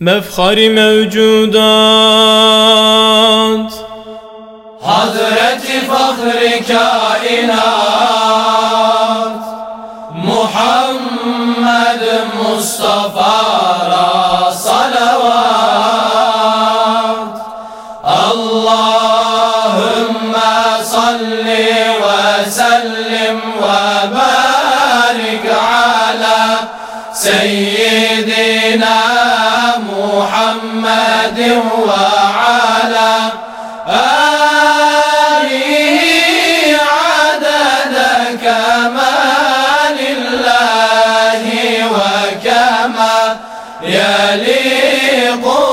مفخر موجودات. حضرة فخر كائنات محمد مصطفى صلوات. اللهم صل وسلم وبارك على سيدنا محمد وعلى آله عدد كمال الله وكما يليق